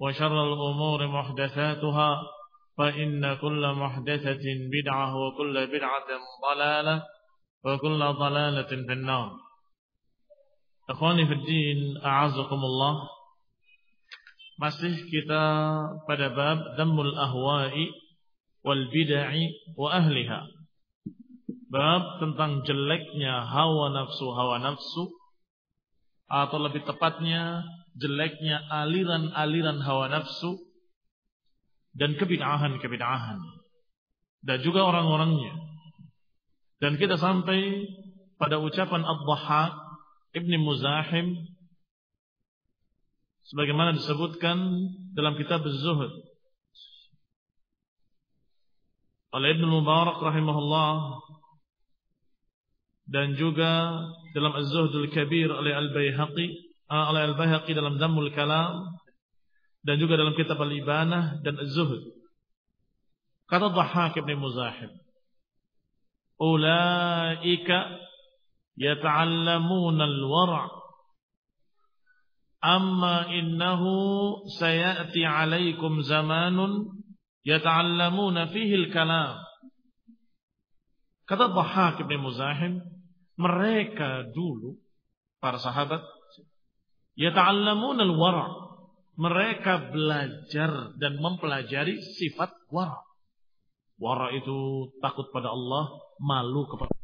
وشر الأمور محدثاتها فإن كل محدثة بدعة وكل بدعة ضلالة وكل ضلالة في النار Akhwani fi din, a'azakumullah. Masih kita pada bab dhammul ahwa'i wal bid'ah wa ahliha. Bab tentang jeleknya hawa nafsu hawa nafsu atau lebih tepatnya jeleknya aliran-aliran hawa nafsu dan kebid'ahan-kebid'ahan. Dan juga orang-orangnya. Dan kita sampai pada ucapan Ad-Dhahhak Ibni Muzahim sebagaimana disebutkan dalam kitab Az-Zuhud oleh Ibnu Mubarak rahimahullah dan juga dalam Az-Zuhdul Kabir oleh Al-Baihaqi. eh, oleh Al-Baihaqi dalam Dhammul Kalam dan juga dalam kitab Al-Ibanah dan Az-Zuhud kata Dhahhak Ibn Muzahim ulaika yata'allamuna al-wara' amma innahu sayati 'alaikum zamanun yata'allamuna fihi al-kalam kata Dhahhak bin Muzahim mereka dulu para sahabat yata'allamuna al-wara' mereka belajar dan mempelajari sifat wara' wara' itu takut pada Allah malu kepada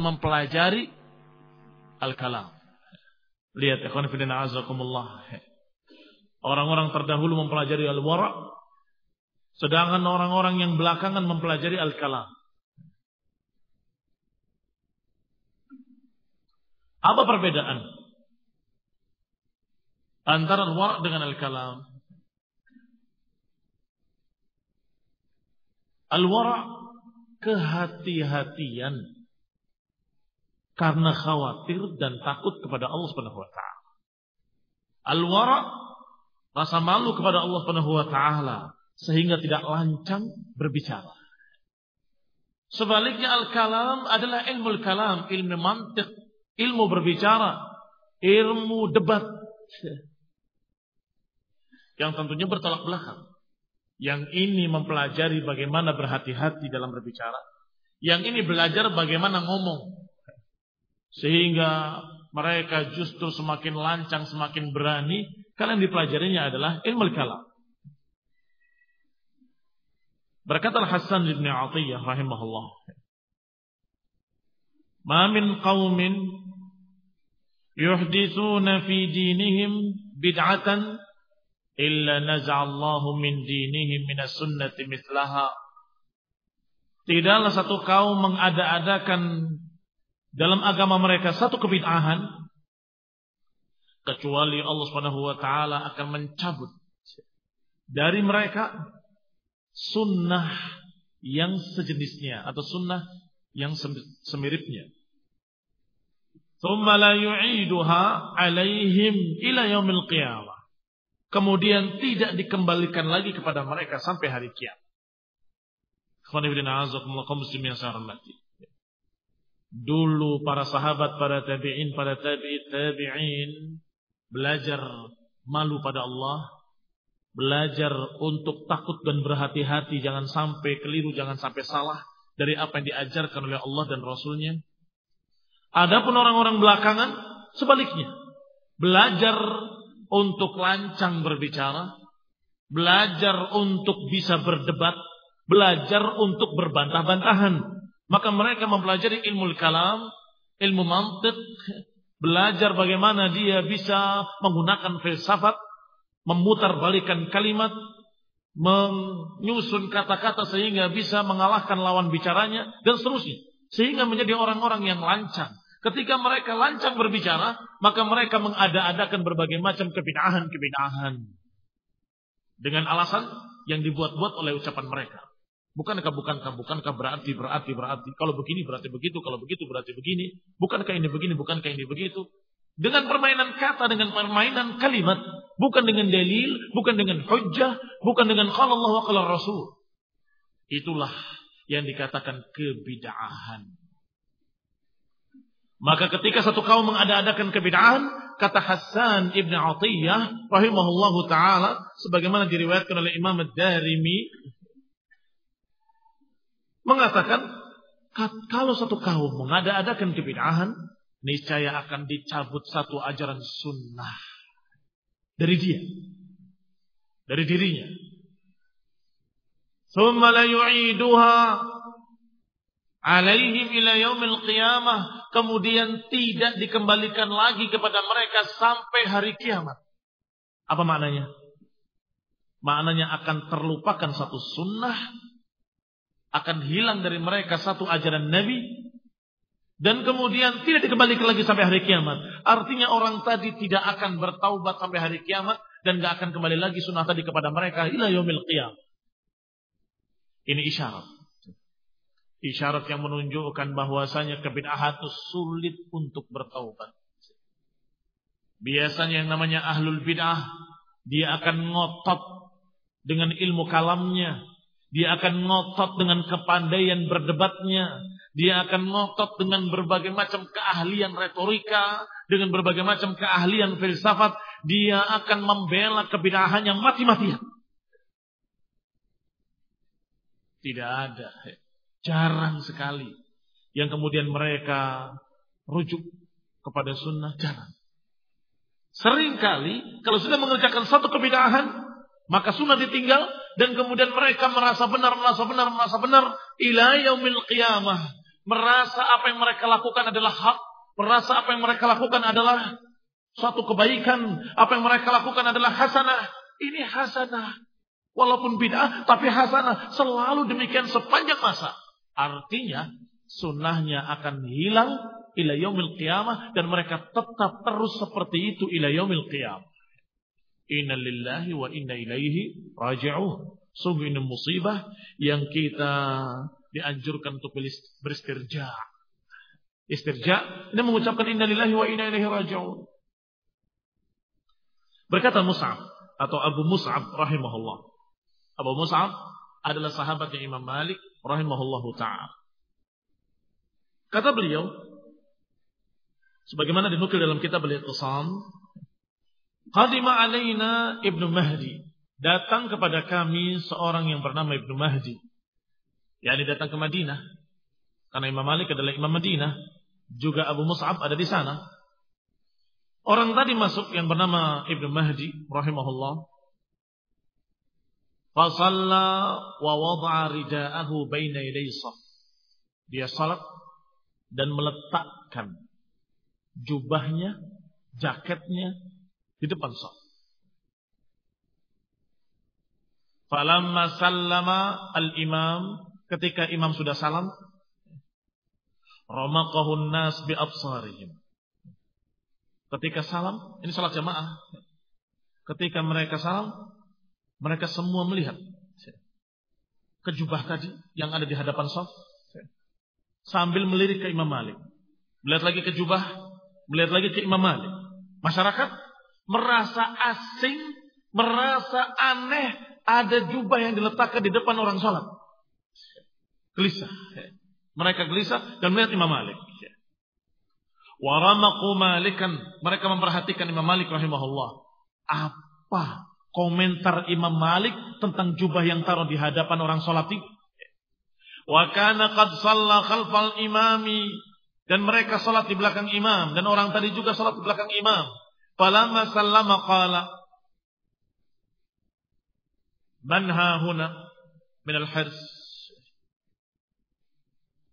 mempelajari al-kalam. Lihat ikhwan fillah azakumullah. Orang-orang terdahulu mempelajari al-wara' sedangkan orang-orang yang belakangan mempelajari al-kalam. Apa perbedaan antara al-wara' dengan al-kalam? Al-wara' kehati-hatian karena khawatir dan takut kepada Allah Subhanahu wa taala. Al-wara rasa malu kepada Allah Subhanahu wa taala sehingga tidak lancang berbicara. Sebaliknya al-kalam adalah ilmu kalam, ilmu mantik, ilmu berbicara, ilmu debat. Yang tentunya bertolak belakang. Yang ini mempelajari bagaimana berhati-hati dalam berbicara. Yang ini belajar bagaimana ngomong. Sehingga mereka justru semakin lancang, semakin berani. Kalian dipelajarinya adalah ilmu kalam. Berkata Hasan bin Atiyah rahimahullah. Ma min qaumin yuhdithuna fi dinihim bid'atan illa naz'allahu min dinihim min sunnati mithlaha. Tidaklah satu kaum mengada-adakan dalam agama mereka satu kebid'ahan kecuali Allah Subhanahu wa taala akan mencabut dari mereka sunnah yang sejenisnya atau sunnah yang semiripnya. Thumma la yu'iduha alaihim ila yaumil qiyamah kemudian tidak dikembalikan lagi kepada mereka sampai hari kiamat. Dulu para sahabat, para tabi'in, para tabi'in, tabi'in belajar malu pada Allah, belajar untuk takut dan berhati-hati, jangan sampai keliru, jangan sampai salah dari apa yang diajarkan oleh Allah dan Rasulnya. Adapun orang-orang belakangan, sebaliknya. Belajar untuk lancang berbicara, belajar untuk bisa berdebat, belajar untuk berbantah-bantahan. Maka mereka mempelajari ilmu kalam, ilmu mantik, belajar bagaimana dia bisa menggunakan filsafat, memutar balikan kalimat, menyusun kata-kata sehingga bisa mengalahkan lawan bicaranya dan seterusnya. Sehingga menjadi orang-orang yang lancang. Ketika mereka lancang berbicara, maka mereka mengada-adakan berbagai macam kebinahan-kebinahan. Dengan alasan yang dibuat-buat oleh ucapan mereka. Bukankah, bukankah, bukankah berarti, berarti, berarti. Kalau begini berarti begitu, kalau begitu berarti begini. Bukankah ini begini, bukankah ini begitu. Dengan permainan kata, dengan permainan kalimat. Bukan dengan dalil, bukan dengan hujjah, bukan dengan kalau Allah kalau Rasul. Itulah yang dikatakan kebidahan. Maka ketika satu kaum mengada-adakan kebid'ahan, kata Hasan ibn Atiyah rahimahullahu taala sebagaimana diriwayatkan oleh Imam Ad-Darimi mengatakan kalau satu kaum mengada-adakan kebid'ahan, niscaya akan dicabut satu ajaran sunnah dari dia, dari dirinya. ثم لا يعيدها alaihim ila yaumil qiyamah kemudian tidak dikembalikan lagi kepada mereka sampai hari kiamat. Apa maknanya? Maknanya akan terlupakan satu sunnah, akan hilang dari mereka satu ajaran Nabi, dan kemudian tidak dikembalikan lagi sampai hari kiamat. Artinya orang tadi tidak akan bertaubat sampai hari kiamat dan gak akan kembali lagi sunnah tadi kepada mereka ila yaumil qiyamah. Ini isyarat. Isyarat yang menunjukkan bahwasanya kebid'ahan itu sulit untuk bertaubat. Biasanya yang namanya ahlul bid'ah, dia akan ngotot dengan ilmu kalamnya. Dia akan ngotot dengan kepandaian berdebatnya. Dia akan ngotot dengan berbagai macam keahlian retorika. Dengan berbagai macam keahlian filsafat. Dia akan membela kebidahan yang mati-matian. Tidak ada. Jarang sekali. Yang kemudian mereka rujuk kepada sunnah. Jarang. Seringkali kalau sudah mengerjakan satu kebidahan, maka sunnah ditinggal dan kemudian mereka merasa benar, merasa benar, merasa benar ila yaumil qiyamah. Merasa apa yang mereka lakukan adalah hak, merasa apa yang mereka lakukan adalah suatu kebaikan, apa yang mereka lakukan adalah hasanah. Ini hasanah. Walaupun bid'ah tapi hasanah selalu demikian sepanjang masa. Artinya sunnahnya akan hilang ila yaumil qiyamah dan mereka tetap terus seperti itu ila yaumil qiyamah. Inna lillahi wa inna ilaihi raji'un. Sungguh ini musibah yang kita dianjurkan untuk beristirja. Istirja ini mengucapkan inna lillahi wa inna ilaihi raji'un. Berkata Mus'ab atau Abu Mus'ab rahimahullah. Abu Mus'ab adalah sahabatnya Imam Malik rahimahullahu taala. Kata beliau, Sebagaimana dinukil dalam kitab Al-Iqtisam, Qadima alaina Ibnu Mahdi. Datang kepada kami seorang yang bernama Ibnu Mahdi. Yani datang ke Madinah. Karena Imam Malik adalah Imam Madinah. Juga Abu Mus'ab ada di sana. Orang tadi masuk yang bernama Ibnu Mahdi rahimahullah. Fasalla wa wada'a rida'ahu baina yaday Dia salat dan meletakkan jubahnya, jaketnya di depan saf. Falamma sallama al-imam ketika imam sudah salam ramaqahun nas bi absarihim. Ketika salam, ini salat jamaah. Ketika mereka salam, mereka semua melihat kejubah tadi yang ada di hadapan saf sambil melirik ke Imam Malik. Melihat lagi ke jubah, melihat lagi ke Imam Malik. Masyarakat merasa asing, merasa aneh ada jubah yang diletakkan di depan orang sholat. Gelisah. Mereka gelisah dan melihat Imam Malik. Waramaku malikan. Mereka memperhatikan Imam Malik rahimahullah. Apa komentar Imam Malik tentang jubah yang taruh di hadapan orang sholat itu? Wa kana qad imami dan mereka salat di belakang imam dan orang tadi juga salat di belakang imam. Falamma sallama qala Man ha huna min al-hirs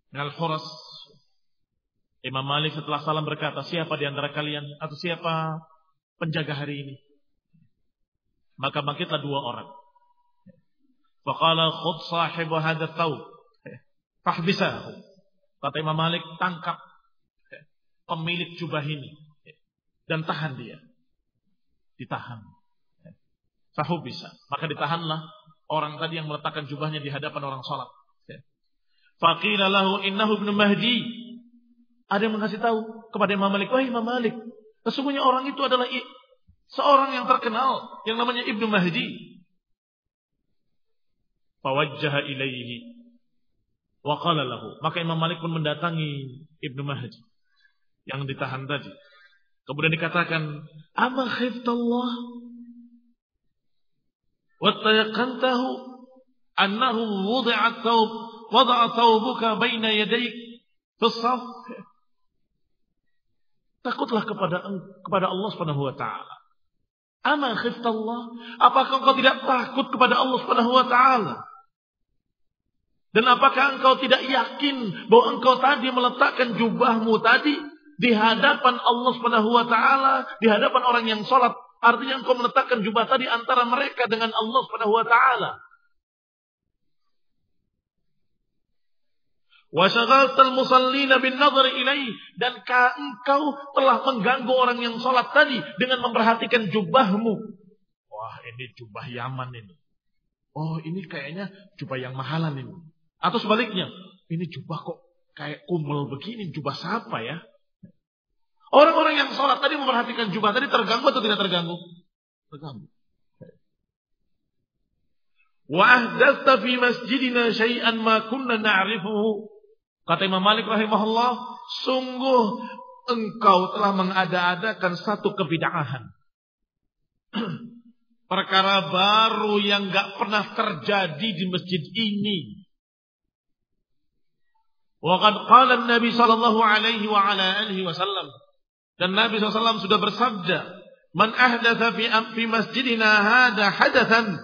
min al-huras Imam Malik setelah salam berkata, siapa di antara kalian atau siapa penjaga hari ini? Maka bangkitlah dua orang. Faqala khud sahibu hadha thawb. Fahbisahu. Kata Imam Malik, tangkap pemilik jubah ini. Dan tahan dia. Ditahan. Fahu bisa. Maka ditahanlah orang tadi yang meletakkan jubahnya di hadapan orang sholat. Faqila lahu innahu ibn Mahdi. Ada yang mengasih tahu kepada Imam Malik. Wah Imam Malik. Sesungguhnya orang itu adalah seorang yang terkenal. Yang namanya Ibnu Mahdi. Fawajjaha ilaihi. Wa lahu. Maka Imam Malik pun mendatangi Ibnu Mahdi. Yang ditahan tadi. Kemudian dikatakan. Ama khiftallah. Wa tayakantahu. Annahu wudi'at thawb. Wada'a thawbuka baina yadaik. Fisaf. Takutlah kepada kepada Allah Subhanahu wa taala. Ama khiftallah? Apakah engkau tidak takut kepada Allah Subhanahu wa taala? Dan apakah engkau tidak yakin bahwa engkau tadi meletakkan jubahmu tadi di hadapan Allah Subhanahu wa taala, di hadapan orang yang salat? Artinya engkau meletakkan jubah tadi antara mereka dengan Allah Subhanahu wa taala. Musallina bin dan engkau telah mengganggu orang yang salat tadi dengan memperhatikan jubahmu. Wah, ini jubah Yaman ini. Oh, ini kayaknya jubah yang mahalan ini. Atau sebaliknya, ini jubah kok kayak kumel begini, jubah siapa ya? Orang-orang yang sholat tadi memperhatikan jubah tadi terganggu atau tidak terganggu? Terganggu. Wa ahdatha fi masjidina syai'an ma kunna na'rifuhu. Kata Imam Malik rahimahullah, sungguh engkau telah mengada-adakan satu kebidahan. Perkara baru yang gak pernah terjadi di masjid ini. Waqad qala Nabi sallallahu alaihi wa ala alihi wasallam. Dan Nabi SAW sudah bersabda, "Man ahdatha fi fi masjidina hada hadathan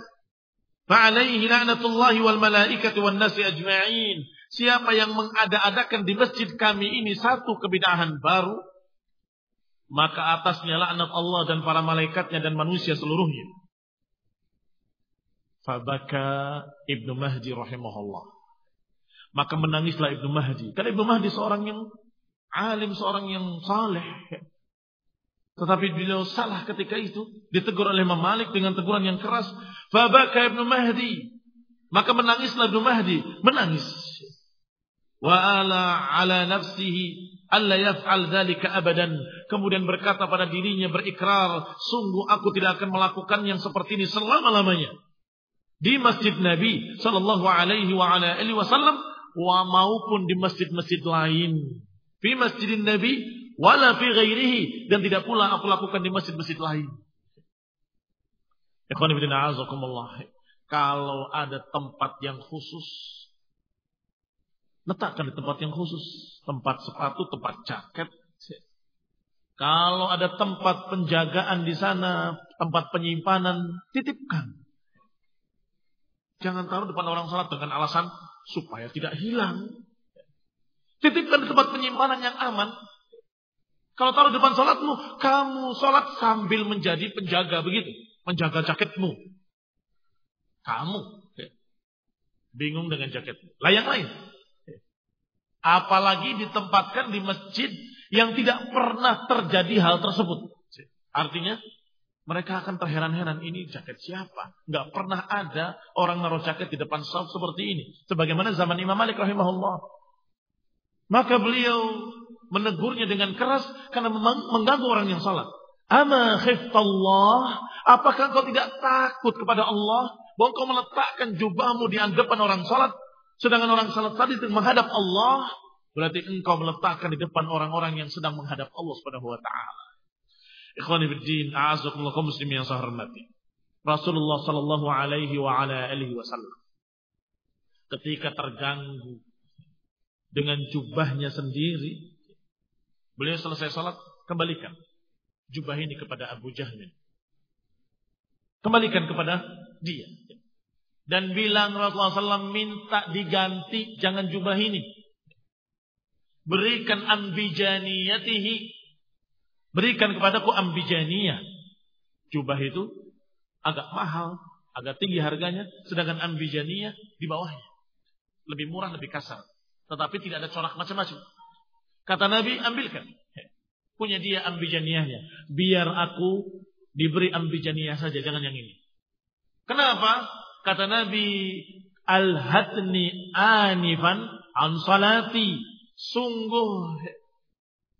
fa'alaihi la'natullahi wal malaikati wan nasi ajma'in." Siapa yang mengada-adakan di masjid kami ini satu kebidahan baru, maka atasnya laknat Allah dan para malaikatnya dan manusia seluruhnya. Fabaka Ibnu Mahdi rahimahullah. Maka menangislah Ibnu Mahdi. Karena Ibnu Mahdi seorang yang alim, seorang yang saleh. Tetapi beliau salah ketika itu. Ditegur oleh Imam Malik dengan teguran yang keras. Fabaka Ibnu Mahdi. Maka menangislah Ibnu Mahdi. Menangis. Wa ala ala nafsihi alla yaf'al dzalika abadan. Kemudian berkata pada dirinya berikrar, sungguh aku tidak akan melakukan yang seperti ini selama-lamanya. Di Masjid Nabi sallallahu alaihi wa ala alihi wasallam wa maupun di masjid-masjid lain. Di masjid Nabi wala fi ghairihi dan tidak pula aku lakukan di masjid-masjid lain. Kalau ada tempat yang khusus, letakkan di tempat yang khusus. Tempat sepatu, tempat jaket. Kalau ada tempat penjagaan di sana, tempat penyimpanan, titipkan. Jangan taruh depan orang salat dengan alasan supaya tidak hilang. Titipkan di tempat penyimpanan yang aman. Kalau taruh depan sholatmu, kamu sholat sambil menjadi penjaga begitu. Menjaga jaketmu. Kamu. Bingung dengan jaket. Lah yang lain. Apalagi ditempatkan di masjid yang tidak pernah terjadi hal tersebut. Artinya mereka akan terheran-heran ini jaket siapa? Nggak pernah ada orang naruh jaket di depan saf seperti ini. Sebagaimana zaman Imam Malik rahimahullah. Maka beliau menegurnya dengan keras karena mengganggu orang yang salat. Ama khiftallah, apakah kau tidak takut kepada Allah bahwa kau meletakkan jubahmu di hadapan orang salat sedangkan orang salat tadi menghadap Allah, berarti engkau meletakkan di depan orang-orang yang sedang menghadap Allah Subhanahu wa taala. Ikhwani fiddin, a'azakumullah muslimin yang saya hormati. Rasulullah sallallahu alaihi wa ala alihi wasallam ketika terganggu dengan jubahnya sendiri Beliau selesai salat, kembalikan jubah ini kepada Abu Jahmin. Kembalikan kepada dia. Dan bilang Rasulullah SAW minta diganti, jangan jubah ini. Berikan ambijaniyatihi. Berikan kepadaku ambijaniyah. Jubah itu agak mahal, agak tinggi harganya. Sedangkan ambijaniyah di bawahnya. Lebih murah, lebih kasar. Tetapi tidak ada corak macam-macam. Kata Nabi, ambilkan. Punya dia ambijaniyahnya. Biar aku diberi ambijaniyah saja, jangan yang ini. Kenapa? Kata Nabi, Al-hatni anifan an. Sungguh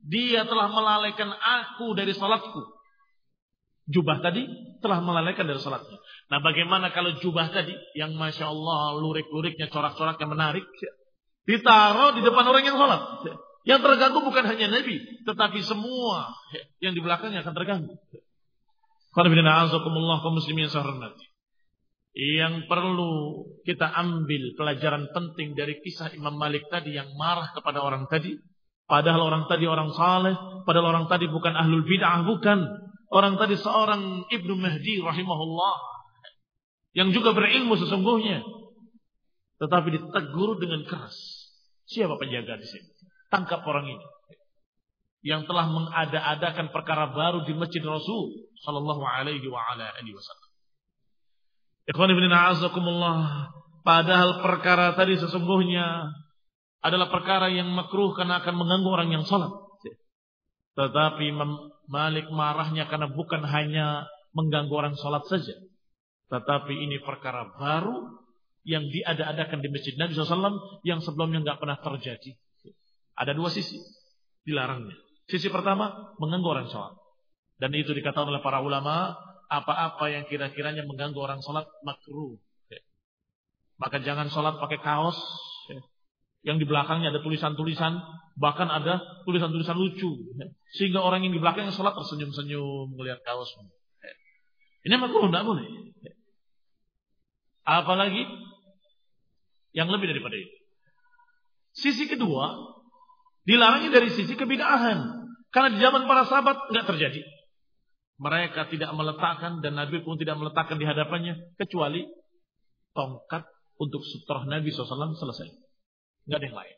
dia telah melalaikan aku dari salatku. Jubah tadi telah melalaikan dari salatnya. Nah bagaimana kalau jubah tadi yang Masya Allah lurik-luriknya corak-coraknya menarik. Ditaruh di depan orang yang salat. Yang terganggu bukan hanya Nabi, tetapi semua yang di belakangnya akan terganggu. Yang perlu kita ambil pelajaran penting dari kisah Imam Malik tadi yang marah kepada orang tadi. Padahal orang tadi orang saleh, padahal orang tadi bukan ahlul bid'ah, bukan. Orang tadi seorang Ibnu Mahdi rahimahullah. Yang juga berilmu sesungguhnya. Tetapi ditegur dengan keras. Siapa penjaga di sini? Tangkap orang ini. Yang telah mengada-adakan perkara baru di Masjid Rasul sallallahu alaihi wa wasallam. Padahal perkara tadi sesungguhnya adalah perkara yang makruh karena akan mengganggu orang yang salat. Tetapi Malik marahnya karena bukan hanya mengganggu orang salat saja. Tetapi ini perkara baru yang diada-adakan di Masjid Nabi SAW yang sebelumnya nggak pernah terjadi. Ada dua sisi dilarangnya. Sisi pertama mengganggu orang sholat. Dan itu dikatakan oleh para ulama, apa-apa yang kira-kiranya mengganggu orang sholat makruh. Maka jangan sholat pakai kaos yang di belakangnya ada tulisan-tulisan, bahkan ada tulisan-tulisan lucu. Sehingga orang yang di belakangnya sholat tersenyum-senyum melihat kaos. Ini makruh, tidak boleh. Apalagi yang lebih daripada itu. Sisi kedua, Dilarangnya dari sisi kebidahan. Karena di zaman para sahabat nggak terjadi. Mereka tidak meletakkan dan Nabi pun tidak meletakkan di hadapannya kecuali tongkat untuk sutroh Nabi SAW selesai. Nggak ada yang lain.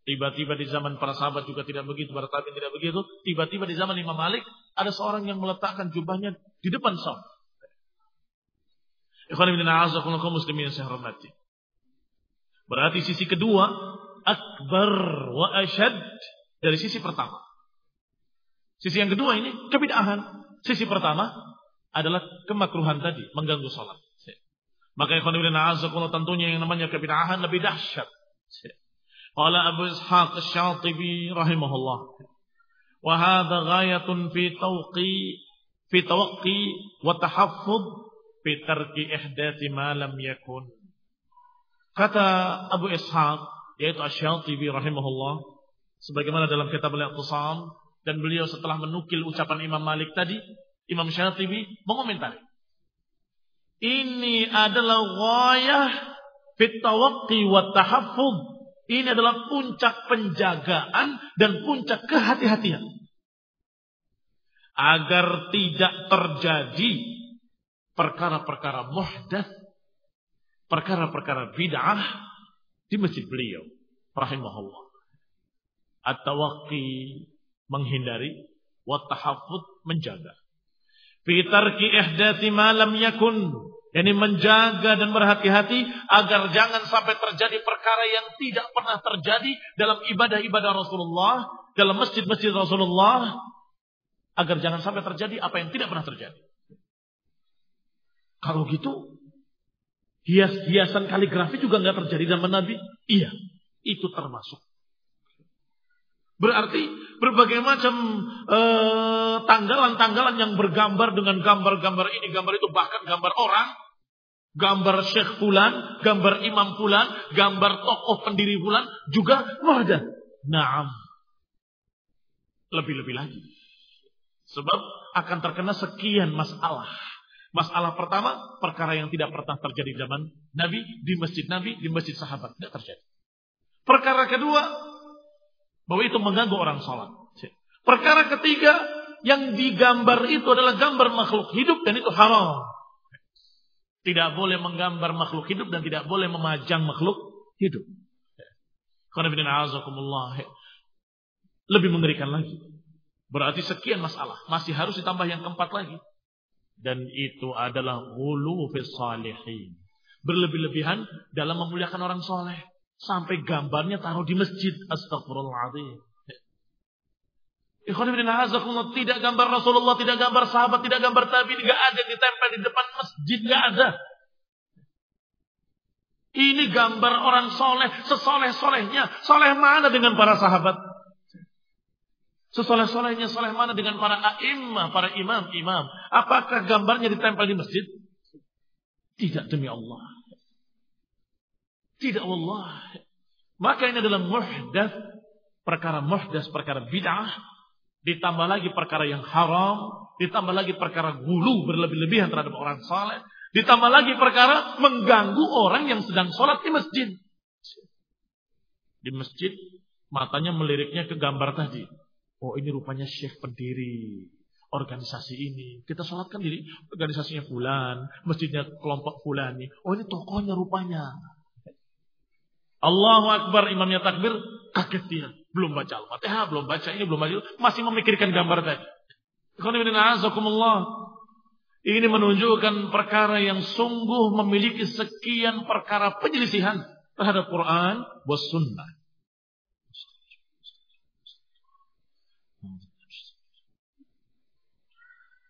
Tiba-tiba di zaman para sahabat juga tidak begitu, para tabi'in tidak begitu. Tiba-tiba di zaman Imam Malik ada seorang yang meletakkan jubahnya di depan saf. Ikhwan muslimin yang saya hormati. Berarti sisi kedua akbar wa asyad dari sisi pertama. Sisi yang kedua ini kebidahan. Sisi pertama adalah kemakruhan tadi, mengganggu sholat. Maka ikhwan ibn a'azakullah tentunya yang namanya kebidahan lebih dahsyat. Qala Abu Ishaq Asy-Syatibi rahimahullah. Wa hadha ghayatun fi tawqi fi tawaqqi wa tahaffud fi tarki ihdathi ma lam yakun. Kata Abu Ishaq yaitu Asy-Syatibi rahimahullah Sebagaimana dalam kitab Al-Iqtisam dan beliau setelah menukil ucapan Imam Malik tadi, Imam Syatibi mengomentari. Ini adalah ghayah fit wa. Ini adalah puncak penjagaan dan puncak kehati-hatian. Agar tidak terjadi perkara-perkara muhdath, perkara-perkara bid'ah di masjid beliau rahimahullah. At-tawaqqi menghindari wa tahaffuz menjaga. Fi tarki ihdathi ma lam yakun ini menjaga dan berhati-hati agar jangan sampai terjadi perkara yang tidak pernah terjadi dalam ibadah-ibadah Rasulullah, dalam masjid-masjid Rasulullah, agar jangan sampai terjadi apa yang tidak pernah terjadi. Kalau gitu, hias-hiasan kaligrafi juga nggak terjadi zaman Nabi? Iya, itu termasuk. Berarti berbagai macam eh, tanggalan-tanggalan yang bergambar dengan gambar-gambar ini, gambar itu, bahkan gambar orang, gambar Syekh Fulan, gambar Imam Fulan, gambar tokoh pendiri Fulan juga ada. Naam. Lebih-lebih lagi. Sebab akan terkena sekian masalah. Masalah pertama, perkara yang tidak pernah terjadi zaman Nabi, di masjid Nabi, di masjid sahabat. Tidak terjadi. Perkara kedua, bahwa itu mengganggu orang sholat. Perkara ketiga, yang digambar itu adalah gambar makhluk hidup dan itu haram. Tidak boleh menggambar makhluk hidup dan tidak boleh memajang makhluk hidup. Lebih mengerikan lagi. Berarti sekian masalah. Masih harus ditambah yang keempat lagi. Dan itu adalah hulu salihin. Berlebih-lebihan dalam memuliakan orang soleh. Sampai gambarnya taruh di masjid. Astagfirullahaladzim. Tidak gambar Rasulullah, tidak gambar sahabat, tidak gambar tabi, tidak ada ditempel di depan masjid, tidak ada. Ini gambar orang soleh, sesoleh-solehnya. Soleh mana dengan para sahabat? Sesoleh-solehnya, soleh mana dengan para a'immah, para imam-imam? Apakah gambarnya ditempel di masjid? Tidak demi Allah. Tidak Allah. Maka ini adalah muhdath. Perkara muhdath, perkara bid'ah. Ditambah lagi perkara yang haram. Ditambah lagi perkara gulu berlebih-lebihan terhadap orang saleh. Ditambah lagi perkara mengganggu orang yang sedang sholat di masjid. Di masjid, matanya meliriknya ke gambar tadi. Oh ini rupanya syekh pendiri organisasi ini. Kita sholatkan diri organisasinya fulan, masjidnya kelompok fulan Oh ini tokohnya rupanya. Allahu Akbar imamnya takbir, kaget dia. Belum baca Al-Fatihah, belum baca ini, belum baca itu. Masih memikirkan gambar tadi. Ini menunjukkan perkara yang sungguh memiliki sekian perkara penyelisihan terhadap Quran was sunnah.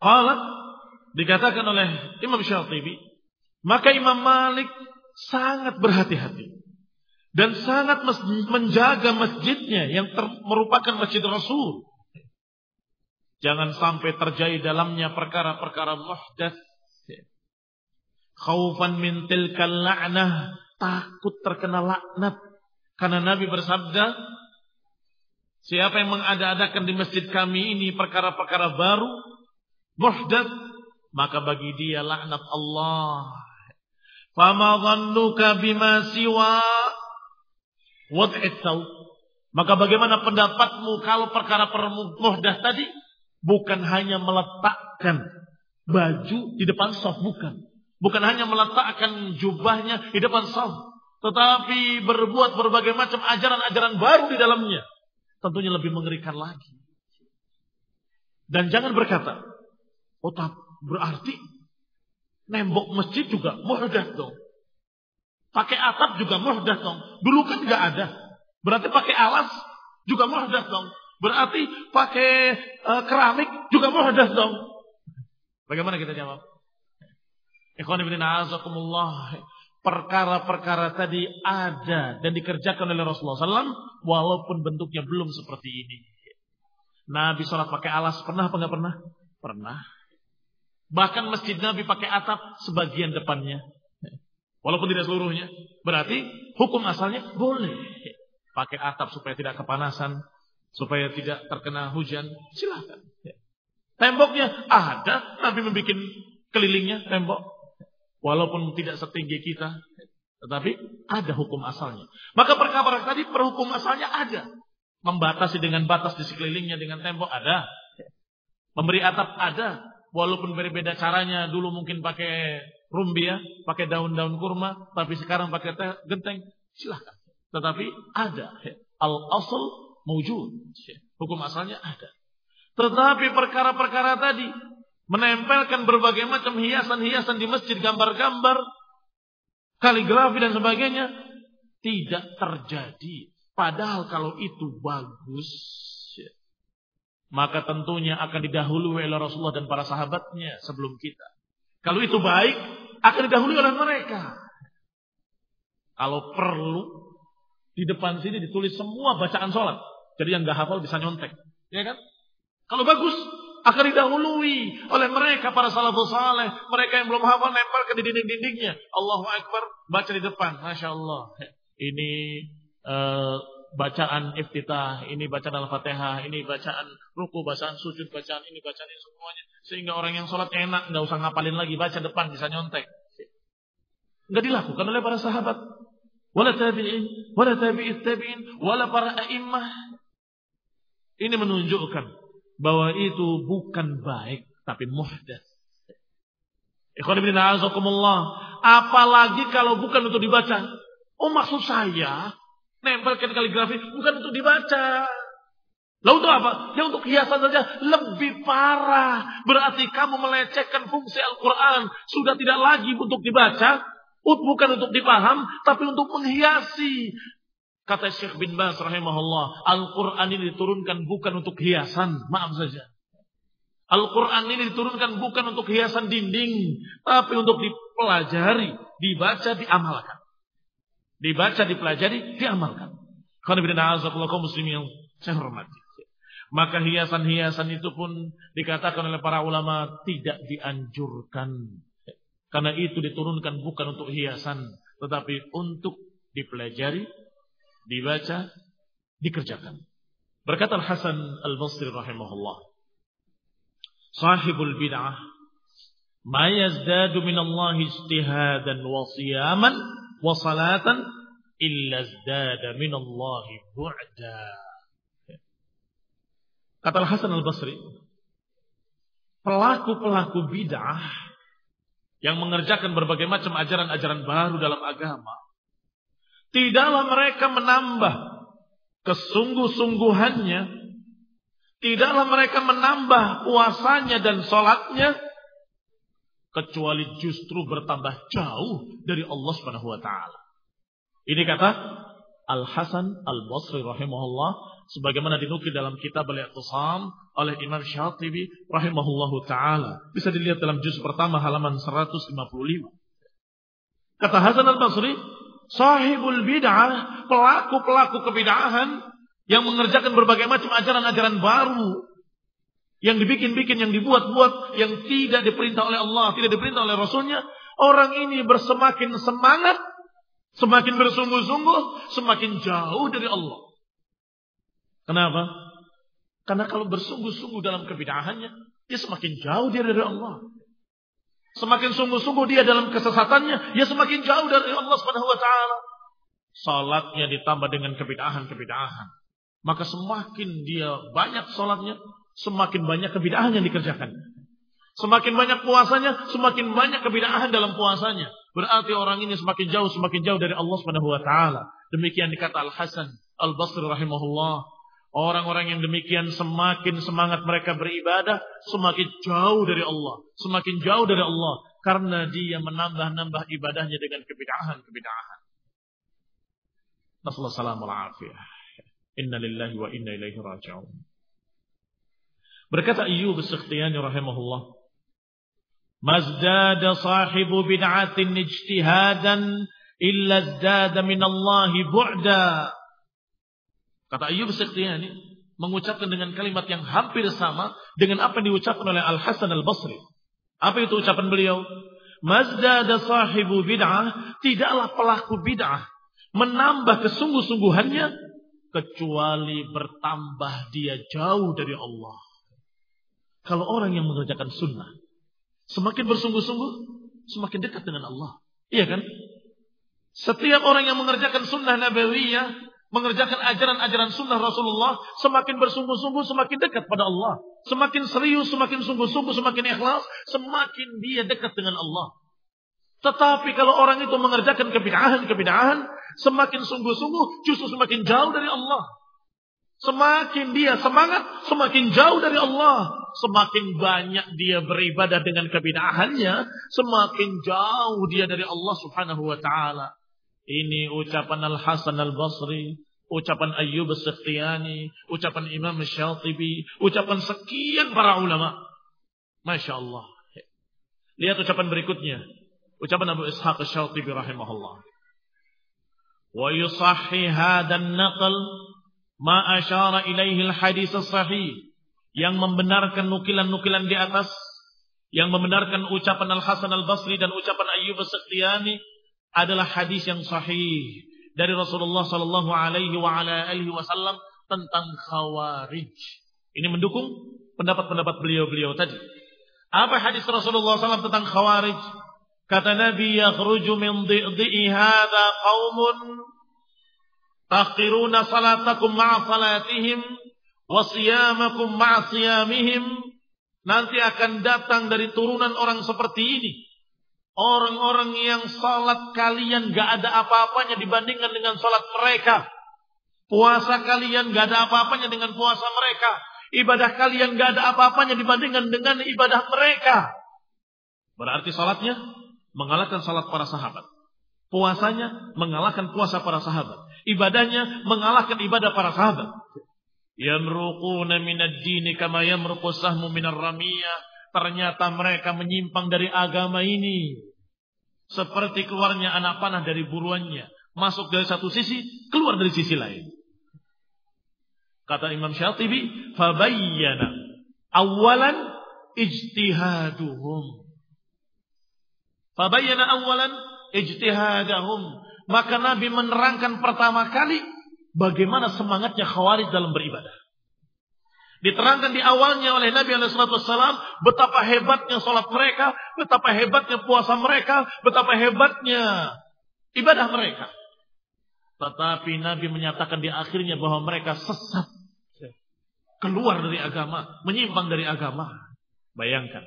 Qala dikatakan oleh Imam Syatibi, maka Imam Malik sangat berhati-hati dan sangat menjaga masjidnya yang merupakan masjid Rasul. Jangan sampai terjadi dalamnya perkara-perkara muhdath. Khaufan min tilkal la'nah, takut terkena laknat. Karena Nabi bersabda, siapa yang mengada-adakan di masjid kami ini perkara-perkara baru, muhdath, maka bagi dia laknat Allah. Fama dhannuka bima siwa wad'it Maka bagaimana pendapatmu kalau perkara muhdah tadi bukan hanya meletakkan baju di depan saf bukan. Bukan hanya meletakkan jubahnya di depan saf, tetapi berbuat berbagai macam ajaran-ajaran baru di dalamnya. Tentunya lebih mengerikan lagi. Dan jangan berkata, oh berarti nembok masjid juga muhdah dong. Pakai atap juga muhdas dong. Dulu kan nggak ada. Berarti pakai alas juga muhdas dong. Berarti pakai uh, keramik juga muhdas dong. Bagaimana kita jawab? Perkara-perkara tadi ada dan dikerjakan oleh Rasulullah SAW walaupun bentuknya belum seperti ini. Nabi sholat pakai alas pernah apa nggak pernah? Pernah. Bahkan masjid Nabi pakai atap sebagian depannya. Walaupun tidak seluruhnya. Berarti hukum asalnya boleh. Pakai atap supaya tidak kepanasan. supaya tidak terkena hujan, silahkan. Ya. Temboknya ada, tapi membuat kelilingnya tembok. Walaupun tidak setinggi kita, tetapi ada hukum asalnya. Maka perkara tadi perhukum asalnya ada. Membatasi dengan batas di sekelilingnya dengan tembok ada. Memberi atap ada. Walaupun berbeda caranya. Dulu mungkin pakai rumbia, pakai daun-daun kurma. Tapi sekarang pakai genteng. Silahkan. Tetapi ada. Al-asl mewujud. Hukum asalnya ada. Tetapi perkara-perkara tadi. Menempelkan berbagai macam hiasan-hiasan di masjid. Gambar-gambar kaligrafi dan sebagainya tidak terjadi. Padahal kalau itu bagus, maka tentunya akan didahului oleh Rasulullah dan para sahabatnya sebelum kita. Kalau itu baik, akan didahului oleh mereka. Kalau perlu, di depan sini ditulis semua bacaan sholat. Jadi yang gak hafal bisa nyontek. Ya kan? Kalau bagus, akan didahului oleh mereka para salafus saleh, mereka yang belum hafal nempelkan di dinding-dindingnya. Allahu Akbar, baca di depan. Masya Allah. Ini uh, bacaan iftitah, ini bacaan al-fatihah, ini bacaan ruku, bacaan sujud, bacaan ini, bacaan ini semuanya. Sehingga orang yang sholat enak, nggak usah ngapalin lagi, baca depan bisa nyontek. Nggak dilakukan oleh para sahabat. Wala tabi'in, wala tabi'it tabi'in, wala para a'immah. Ini menunjukkan bahwa itu bukan baik tapi muhdas. Ikhwan Apalagi kalau bukan untuk dibaca. Oh maksud saya nempelkan kaligrafi bukan untuk dibaca. Lalu untuk apa? Ya untuk hiasan saja lebih parah. Berarti kamu melecehkan fungsi Al-Quran. Sudah tidak lagi untuk dibaca. Bukan untuk dipaham. Tapi untuk menghiasi. Kata Syekh bin Bas rahimahullah, Al-Quran ini diturunkan bukan untuk hiasan, maaf saja. Al-Quran ini diturunkan bukan untuk hiasan dinding, tapi untuk dipelajari, dibaca, diamalkan. Dibaca, dipelajari, diamalkan. kaum muslimin saya hormati. Maka hiasan-hiasan itu pun dikatakan oleh para ulama tidak dianjurkan. Karena itu diturunkan bukan untuk hiasan, tetapi untuk dipelajari, dibaca, dikerjakan. Berkata Al-Hasan Al-Basri rahimahullah. Sahibul bid'ah ma yazdadu min Allah ijtihadan wa siyaman wa salatan illa zdada min Allah bu'da. Kata Al-Hasan Al-Basri, pelaku-pelaku bid'ah yang mengerjakan berbagai macam ajaran-ajaran baru dalam agama Tidaklah mereka menambah kesungguh-sungguhannya. Tidaklah mereka menambah puasanya dan sholatnya. Kecuali justru bertambah jauh dari Allah subhanahu wa ta'ala. Ini kata Al-Hasan Al-Basri rahimahullah. Sebagaimana dinukil dalam kitab Al-Iqtisam oleh Imam Syatibi rahimahullahu ta'ala. Bisa dilihat dalam juz pertama halaman 155. Kata Hasan Al-Basri, sahibul bid'ah, pelaku-pelaku kebid'ahan yang mengerjakan berbagai macam ajaran-ajaran baru yang dibikin-bikin, yang dibuat-buat, yang tidak diperintah oleh Allah, tidak diperintah oleh Rasulnya, orang ini bersemakin semangat, semakin bersungguh-sungguh, semakin jauh dari Allah. Kenapa? Karena kalau bersungguh-sungguh dalam kebidahannya, dia semakin jauh dari Allah. Semakin sungguh-sungguh dia dalam kesesatannya, dia semakin jauh dari Allah Subhanahu wa taala. Salatnya ditambah dengan kebidahan-kebidahan. Maka semakin dia banyak salatnya, semakin banyak kebidahan yang dikerjakan. Semakin banyak puasanya, semakin banyak kebidahan dalam puasanya. Berarti orang ini semakin jauh, semakin jauh dari Allah Subhanahu wa taala. Demikian dikata Al Hasan Al Basri rahimahullah. Orang-orang yang demikian semakin semangat mereka beribadah, semakin jauh dari Allah, semakin jauh dari Allah karena dia menambah-nambah ibadahnya dengan kebidahan-kebidahan. Nasallahu salamul afiyah. Inna lillahi wa inna ilaihi raji'un. Berkata Ayyub as-Sakhtiyani rahimahullah, "Mazdada sahibu bid'atin ijtihadan illa zdada min Allah bu'da." Kata Ayyub Sikhtiyani mengucapkan dengan kalimat yang hampir sama dengan apa yang diucapkan oleh Al Hasan Al Basri. Apa itu ucapan beliau? Mazdada sahibu bid'ah tidaklah pelaku bid'ah menambah kesungguh-sungguhannya kecuali bertambah dia jauh dari Allah. Kalau orang yang mengerjakan sunnah, semakin bersungguh-sungguh, semakin dekat dengan Allah. Iya kan? Setiap orang yang mengerjakan sunnah nabawiyah, mengerjakan ajaran-ajaran sunnah Rasulullah, semakin bersungguh-sungguh, semakin dekat pada Allah. Semakin serius, semakin sungguh-sungguh, semakin ikhlas, semakin dia dekat dengan Allah. Tetapi kalau orang itu mengerjakan kebid'ahan-kebid'ahan, semakin sungguh-sungguh, justru semakin jauh dari Allah. Semakin dia semangat, semakin jauh dari Allah. Semakin banyak dia beribadah dengan kebid'ahannya, semakin jauh dia dari Allah subhanahu wa ta'ala. Ini ucapan Al-Hasan Al-Basri, ucapan Ayyub As-Sikhtiyani, ucapan Imam Syatibi, ucapan sekian para ulama. Masya Allah. Lihat ucapan berikutnya. Ucapan Abu Ishaq Syatibi rahimahullah. Wa yusahhi hadan ma asyara ilaihi al-hadis sahih yang membenarkan nukilan-nukilan di atas yang membenarkan ucapan Al-Hasan Al-Basri dan ucapan Ayyub As-Sikhtiyani adalah hadis yang sahih dari Rasulullah sallallahu alaihi wa ala alihi wasallam tentang khawarij. Ini mendukung pendapat-pendapat beliau-beliau tadi. Apa hadis Rasulullah SAW tentang khawarij? Kata Nabi, yakhruju min dhi'i hadha taqiruna salatakum ma'a salatihim wa ma'a siyamihim. Nanti akan datang dari turunan orang seperti ini. Orang-orang yang salat kalian gak ada apa-apanya dibandingkan dengan salat mereka. Puasa kalian gak ada apa-apanya dengan puasa mereka. Ibadah kalian gak ada apa-apanya dibandingkan dengan ibadah mereka. Berarti salatnya mengalahkan salat para sahabat. Puasanya mengalahkan puasa para sahabat. Ibadahnya mengalahkan ibadah para sahabat. Yamruquna minad dini kama yamruqu sahmu minar ramiyah. Ternyata mereka menyimpang dari agama ini. Seperti keluarnya anak panah dari buruannya. Masuk dari satu sisi, keluar dari sisi lain. Kata Imam Syatibi, Fabayyana awalan ijtihaduhum. Fabayyana awalan ijtihadahum. Maka Nabi menerangkan pertama kali bagaimana semangatnya khawarij dalam beribadah. Diterangkan di awalnya oleh Nabi SAW betapa hebatnya sholat mereka, betapa hebatnya puasa mereka, betapa hebatnya ibadah mereka. Tetapi Nabi menyatakan di akhirnya bahwa mereka sesat. Keluar dari agama, menyimpang dari agama. Bayangkan.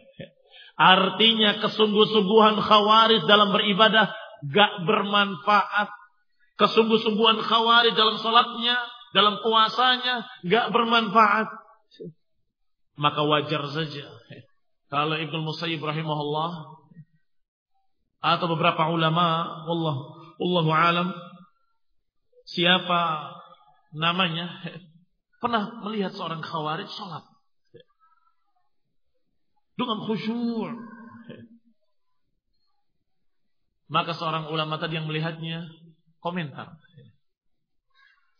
Artinya kesungguh-sungguhan khawarij dalam beribadah gak bermanfaat. Kesungguh-sungguhan khawarij dalam salatnya, dalam puasanya gak bermanfaat. Maka wajar saja kalau Ibnu Musayyib rahimahullah atau beberapa ulama Allah Allah alam siapa namanya pernah melihat seorang khawarij salat dengan khusyuk. Maka seorang ulama tadi yang melihatnya komentar.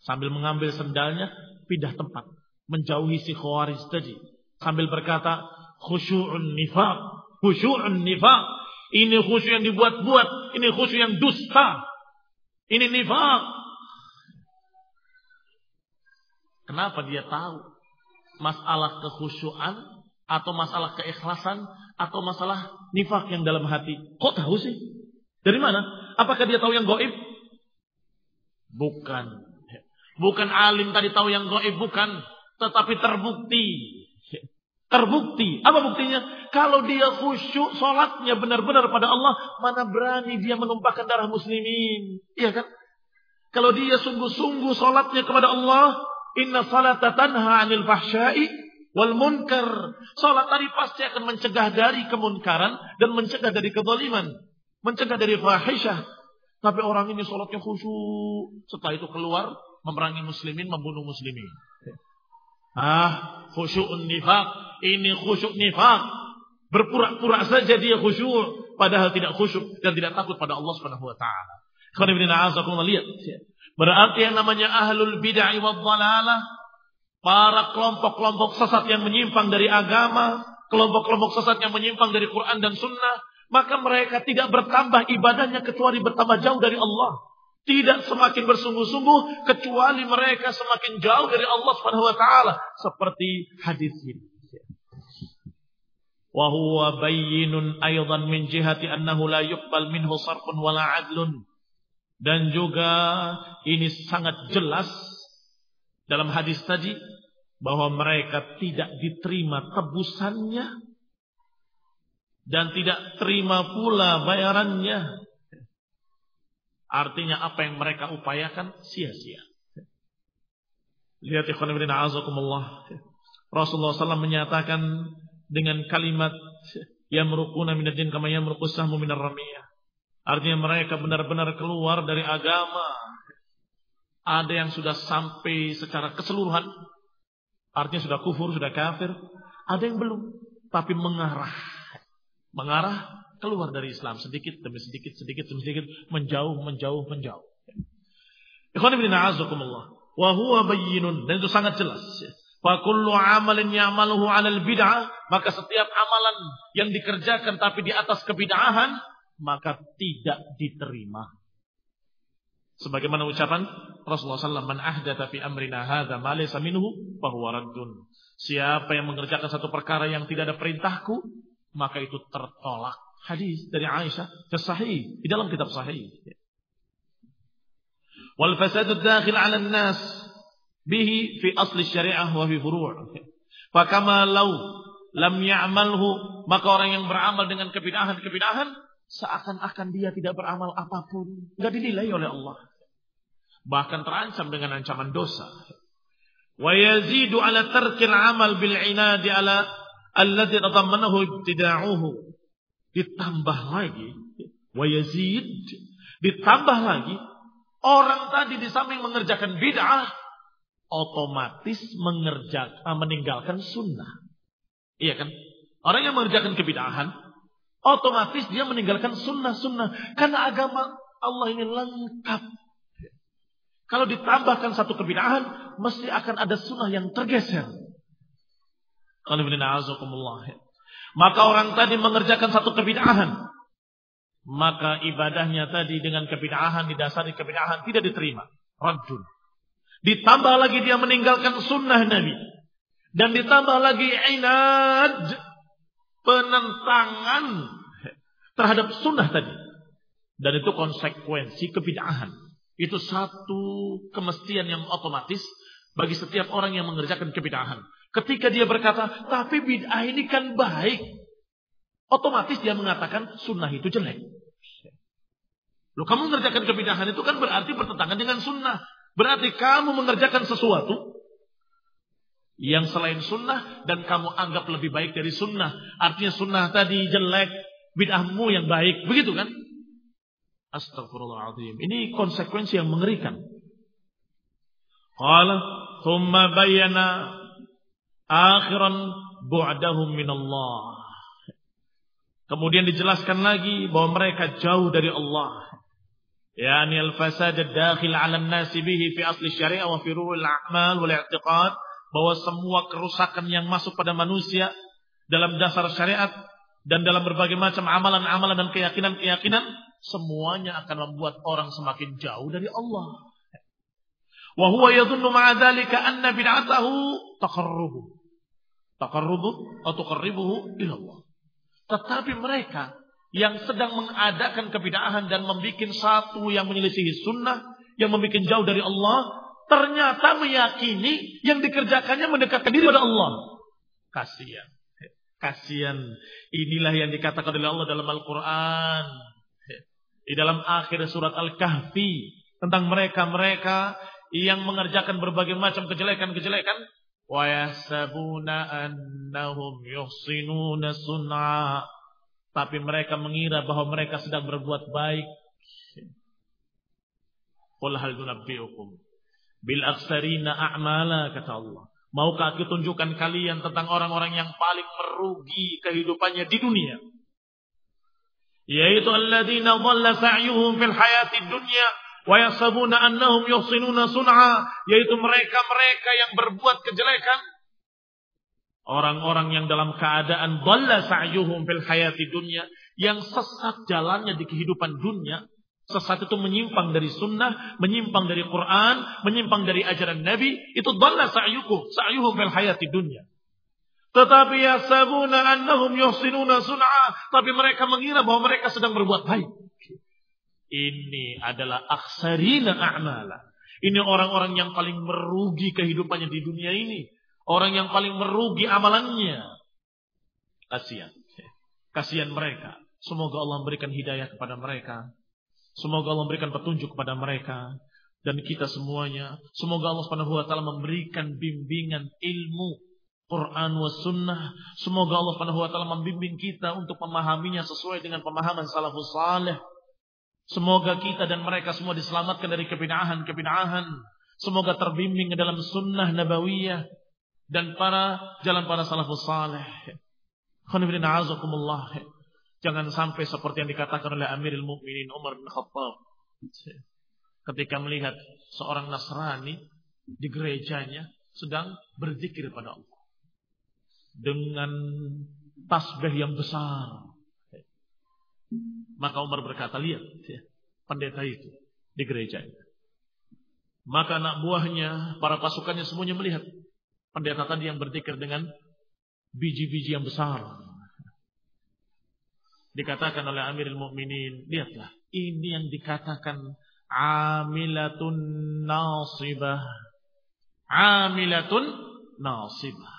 Sambil mengambil sendalnya, pindah tempat. Menjauhi si khawarij tadi. Sambil berkata, khusyu'un nifaq. Khusyu'un nifaq. Ini khusyuk yang dibuat-buat. Ini khusyuk yang dusta. Ini nifaq. Kenapa dia tahu masalah kekhusyuan atau masalah keikhlasan atau masalah nifak yang dalam hati. Kok tahu sih? Dari mana? Apakah dia tahu yang goib? Bukan. Bukan alim tadi tahu yang goib, bukan. Tetapi terbukti. Terbukti. Apa buktinya? Kalau dia khusyuk, sholatnya benar-benar pada Allah, mana berani dia menumpahkan darah muslimin. Iya kan? Kalau dia sungguh-sungguh sholatnya kepada Allah, inna salata tanha anil fahsyai wal munkar. Salat tadi pasti akan mencegah dari kemunkaran dan mencegah dari kezaliman, mencegah dari fahisyah. Tapi orang ini salatnya khusyuk, setelah itu keluar memerangi muslimin, membunuh muslimin. Ah, khusyukun nifak. Ini khusyuk nifak. Berpura-pura saja dia khusyuk, padahal tidak khusyuk dan tidak takut pada Allah Subhanahu wa taala. lihat. Berarti yang namanya ahlul bid'ah wad dhalalah para kelompok-kelompok sesat yang menyimpang dari agama, kelompok-kelompok sesat yang menyimpang dari Quran dan Sunnah, maka mereka tidak bertambah ibadahnya kecuali bertambah jauh dari Allah. tidak semakin bersungguh-sungguh kecuali mereka semakin jauh dari Allah Subhanahu wa taala seperti hadis ini. Wa huwa bayyinun min jihati annahu la yuqbal minhu sarfun wala adlun. Dan juga ini sangat jelas dalam hadis tadi bahwa mereka tidak diterima tebusannya dan tidak terima pula bayarannya Artinya apa yang mereka upayakan sia-sia. Lihat ikhwan ibn a'azakumullah. Rasulullah SAW menyatakan dengan kalimat yamruquna minad din kama yamruqu sahmu minar ramiyah. Artinya mereka benar-benar keluar dari agama. Ada yang sudah sampai secara keseluruhan. Artinya sudah kufur, sudah kafir. Ada yang belum. Tapi mengarah. Mengarah keluar dari Islam sedikit demi sedikit sedikit demi sedikit menjauh menjauh menjauh. Ikhwan ibn a'azakumullah. Wa huwa bayyinun dan itu sangat jelas. Fa kullu amalin ya'maluhu 'alal bid'ah, maka setiap amalan yang dikerjakan tapi di atas kebid'ahan maka tidak diterima. Sebagaimana ucapan Rasulullah SAW, "Man ahdatha fi amrina hadza ma laysa minhu raddun." Siapa yang mengerjakan satu perkara yang tidak ada perintahku, maka itu tertolak. Hadis dari Aisyah sahih di dalam kitab sahih. Wal fasad dakhil 'ala an-nas bihi fi asli syariah wa fi furu'. Fakama law lam ya'malhu maka orang yang beramal dengan kebidahan-kebidahan seakan-akan dia tidak beramal apa pun, enggak dinilai oleh Allah. Bahkan terancam dengan ancaman dosa. Wa yazidu ala tarkil amal bil inadi ala alladhi tadammanahu ibtida'uhu Ditambah lagi, wayazid, ditambah lagi, orang tadi di samping mengerjakan bid'ah, otomatis mengerjakan, ah, meninggalkan sunnah. Iya kan? Orang yang mengerjakan kebid'ahan, otomatis dia meninggalkan sunnah-sunnah. Karena agama Allah ini lengkap. Kalau ditambahkan satu kebid'ahan, mesti akan ada sunnah yang tergeser. Maka orang tadi mengerjakan satu kebid'ahan. Maka ibadahnya tadi dengan kebid'ahan didasari kebid'ahan tidak diterima. Rajul. Ditambah lagi dia meninggalkan sunnah Nabi. Dan ditambah lagi inad. Penentangan terhadap sunnah tadi. Dan itu konsekuensi kebid'ahan. Itu satu kemestian yang otomatis bagi setiap orang yang mengerjakan kebid'ahan. Ketika dia berkata, tapi bid'ah ini kan baik. Otomatis dia mengatakan sunnah itu jelek. Loh kamu mengerjakan kebidahan itu kan berarti bertentangan dengan sunnah. Berarti kamu mengerjakan sesuatu yang selain sunnah dan kamu anggap lebih baik dari sunnah. Artinya sunnah tadi jelek, bid'ahmu yang baik. Begitu kan? Astagfirullahaladzim. Ini konsekuensi yang mengerikan. Qala thumma bayyana akhiran bu'dahum minallah. Kemudian dijelaskan lagi bahwa mereka jauh dari Allah. Yani al-fasad ad-dakhil 'ala an-nas bihi fi asli syariah wa fi ruhul a'mal wal i'tiqad bahwa semua kerusakan yang masuk pada manusia dalam dasar syariat dan dalam berbagai macam amalan-amalan dan keyakinan-keyakinan semuanya akan membuat orang semakin jauh dari Allah. Wa huwa yadhunnu ma'a dhalika anna bid'atahu taqarrubu Taqarrubu atau tuqarribuhu ilallah. Tetapi mereka yang sedang mengadakan kebidaahan dan membuat satu yang menyelisihi sunnah, yang membuat jauh dari Allah, ternyata meyakini yang dikerjakannya mendekatkan diri pada Allah. Kasihan. Kasihan. Inilah yang dikatakan oleh Allah dalam Al-Quran. Di dalam akhir surat Al-Kahfi. Tentang mereka-mereka yang mengerjakan berbagai macam kejelekan-kejelekan وَيَحْسَبُونَ أَنَّهُمْ يُحْسِنُونَ صُنْعًا Tapi mereka mengira bahwa mereka sedang berbuat baik. قُلْ هَلْ tunabbi'ukum bil أَعْمَالًا a'mala kata Allah. Maukah aku tunjukkan kalian tentang orang-orang yang paling merugi kehidupannya di dunia? Yaitu alladzina dhalla sa'yuhum fil hayati dunya wa yasabuna annahum yuhsinuna sun'a yaitu mereka-mereka yang berbuat kejelekan orang-orang yang dalam keadaan dhalla sa'yuhum fil hayati dunya yang sesat jalannya di kehidupan dunia Sesat itu menyimpang dari sunnah, menyimpang dari Quran, menyimpang dari ajaran Nabi. Itu dhalla sa'yuku, sa'yuhu fil hayati dunia. Tetapi yasabuna annahum yuhsinuna sun'a. Tapi mereka mengira bahwa mereka sedang berbuat baik. Ini adalah aksarina a'mala. Ini orang-orang yang paling merugi kehidupannya di dunia ini. Orang yang paling merugi amalannya. Kasihan. Kasihan mereka. Semoga Allah memberikan hidayah kepada mereka. Semoga Allah memberikan petunjuk kepada mereka dan kita semuanya. Semoga Allah taala memberikan bimbingan ilmu Quran wa sunnah. Semoga Allah taala membimbing kita untuk memahaminya sesuai dengan pemahaman salafus saleh. Semoga kita dan mereka semua diselamatkan dari kebinahan-kebinahan. Semoga terbimbing ke dalam sunnah nabawiyah dan para jalan para salafus saleh. Jangan sampai seperti yang dikatakan oleh Amirul Mukminin Umar bin Khattab ketika melihat seorang Nasrani di gerejanya sedang berzikir pada Allah dengan tasbih yang besar. Maka Umar berkata, lihat ya, pendeta itu di gerejanya. Maka anak buahnya, para pasukannya semuanya melihat pendeta tadi yang berzikir dengan biji-biji yang besar. Dikatakan oleh Amirul Mukminin, lihatlah, ini yang dikatakan amilatun nasibah. Amilatun nasibah.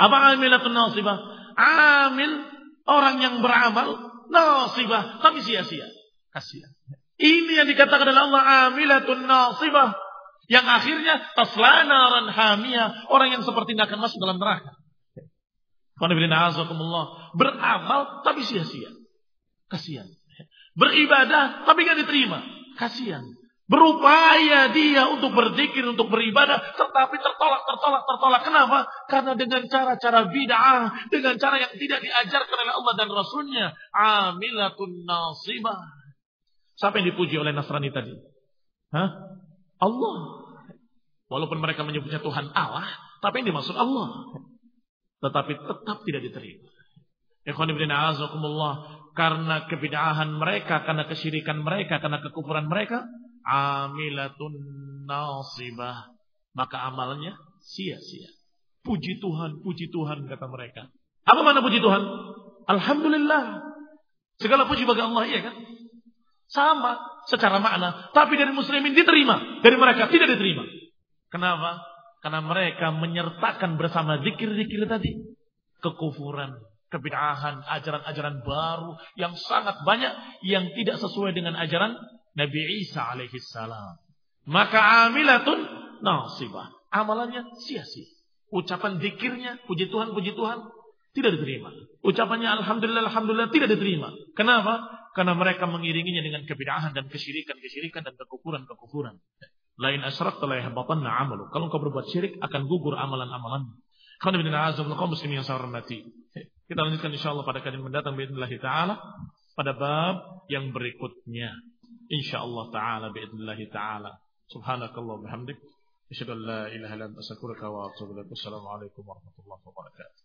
Apa amilatun nasibah? Amil orang yang beramal nasibah tapi sia-sia. Kasihan. Ini yang dikatakan oleh Allah amilatun nasibah yang akhirnya taslana hamiyah orang yang seperti ini akan masuk dalam neraka. Beramal tapi sia-sia. Kasihan. Beribadah tapi gak diterima. Kasihan. Berupaya dia untuk berzikir, untuk beribadah, tetapi tertolak, tertolak, tertolak. Kenapa? Karena dengan cara-cara bid'ah, dengan cara yang tidak diajarkan oleh Allah dan Rasulnya. Amilatun nasibah. Siapa yang dipuji oleh Nasrani tadi? Hah? Allah. Walaupun mereka menyebutnya Tuhan Allah, tapi yang dimaksud Allah tetapi tetap tidak diterima. Ikhwan ibn a'azakumullah karena kebid'ahan mereka, karena kesyirikan mereka, karena kekufuran mereka, amilatun nasibah. Maka amalnya sia-sia. Puji Tuhan, puji Tuhan kata mereka. Apa mana puji Tuhan? Alhamdulillah. Segala puji bagi Allah, iya kan? Sama secara makna, tapi dari muslimin diterima, dari mereka tidak diterima. Kenapa? Karena mereka menyertakan bersama zikir-zikir tadi. Kekufuran, kebid'ahan, ajaran-ajaran baru yang sangat banyak yang tidak sesuai dengan ajaran Nabi Isa alaihi salam. Maka amilatun nasibah. Amalannya sia-sia. Ucapan dikirnya puji Tuhan, puji Tuhan, tidak diterima. Ucapannya alhamdulillah, alhamdulillah, tidak diterima. Kenapa? Karena mereka mengiringinya dengan kebidahan dan kesyirikan, kesyirikan dan kekufuran, kekufuran. Lain asrak telah hebatan amalu. Kalau kau berbuat syirik, akan gugur amalan-amalanmu. Kau bin azab, kau muslim yang saya hormati. Kita lanjutkan insyaAllah pada kajian mendatang. Bismillahirrahmanirrahim. Ta'ala pada bab yang berikutnya. إن شاء الله تعالى بإذن الله تعالى. سبحانك اللهم وبحمدك أشهد أن لا إله إلا أنت أستغفرك وأتوب إليك. والسلام عليكم ورحمة الله وبركاته.